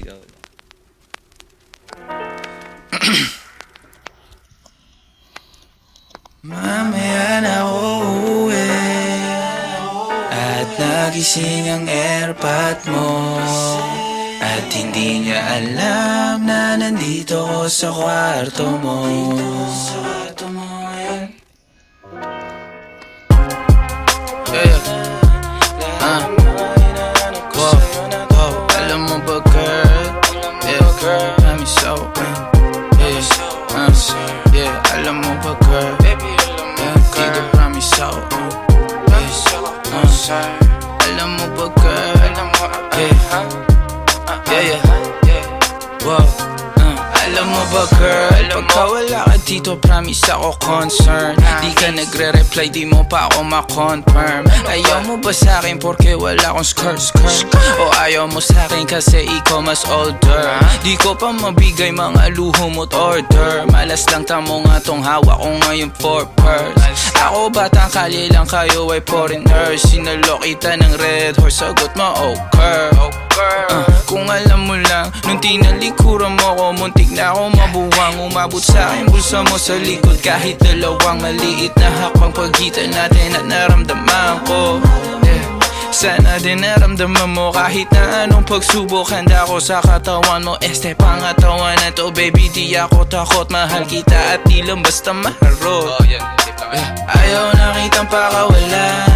Lang. Mamaya na uuwi At nagising ang airpot mo At hindi niya alam na nandito ko sa kwarto mo yeah, alam mo ba girl. Yeah, dito promise ako uh, uh, Alam mo ba girl. Yeah, yeah, yeah. Wow, uh, alam mo ba girl Pagka wala ka dito promise ako concern. Di ka nagre-reply di mo pa ako ma-confirm. Ayaw mo ba sa akin porque wala akong skirt skirt? O ayaw mo sa akin kasi ikaw mas older? Di ko pa mabigay mga luho mo't order. Malas lang tamo nga tong hawak ko ngayon for purse. Ako batang kali lang kayo ay foreigner. Sinalo kita ng red horse sagot mo okay Uh, kung alam mo lang, nung tinalikuran mo ko Muntik na ako mabuwang. Umabot sa akin bulsa mo sa likod. Kahit dalawang maliit na hakbang Pagitan natin at naramdaman ko. Yeah. Sana din naramdaman mo kahit na anong pagsubok. Handa ko sa katawan mo Este pangatawan na to baby. Di ako takot mahal kita at di lang basta maharot. Ayaw na kitang pakawalan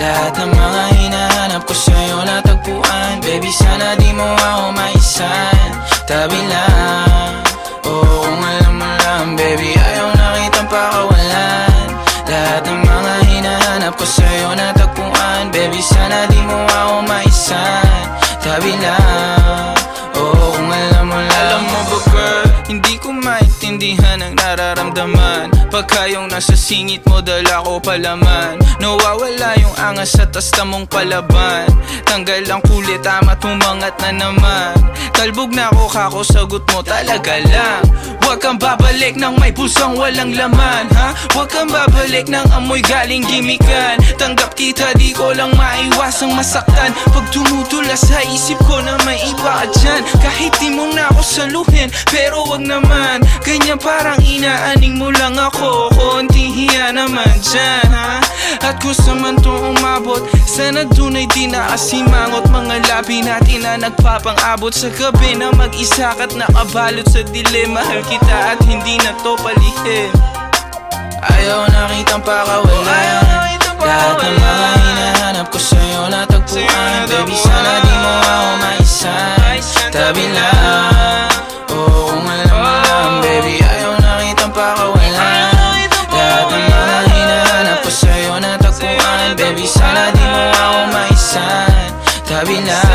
Lahat ng mga hinahanap ko sa'yo natagpuan. Baby sana di mo ako maisan. Tabi lang. Oo kung alam mo lang Baby ayaw na kitang pakawalan. Lahat ng mga hinahanap ko sa'yo natagpuan. Baby sana di mo ako maisan. Tabi lang. Oo kung alam mo lang. Alam mo ba girl Hindi ko maintindihan ang nararamdaman Pagka yung nasa singit mo dala ko palaman. Nawawala yung angas sa tasta mong palaban. Tanggal ang kulit tama tumangat na naman. Talbog na ako kako sagot mo talaga lang Huwag kang babalik ng may pusang walang laman ha? Huwag kang babalik ng amoy galing gimikan. Tanggap kita di ko lang maiwasang masaktan. Pag tumutula sa isip ko na may iba dyan. Kahit di mo na ako saluhin Pero wag naman. Ganyan parang inaaning mo lang ako. Konti hiya naman dyan ha? At kung sa man to umabot Sana dun ay di nakasimangot Mga labi natin na nagpapang-abot. Sa gabi na mag-isa ka't nakabalot sa dilim Mahal kita at hindi na to palihim Ayaw na kitang pakawalan Lahat ng mga hinahanap ko sa'yo natagpuan Baby sana di mo ako maisan Tabi lang. Oo kung alam mo lang Baby ayaw na kitang pakawalan Lahat ng mga hinahanap ko sa'yo natagpuan Baby sana di mo ako maisan Tabi lang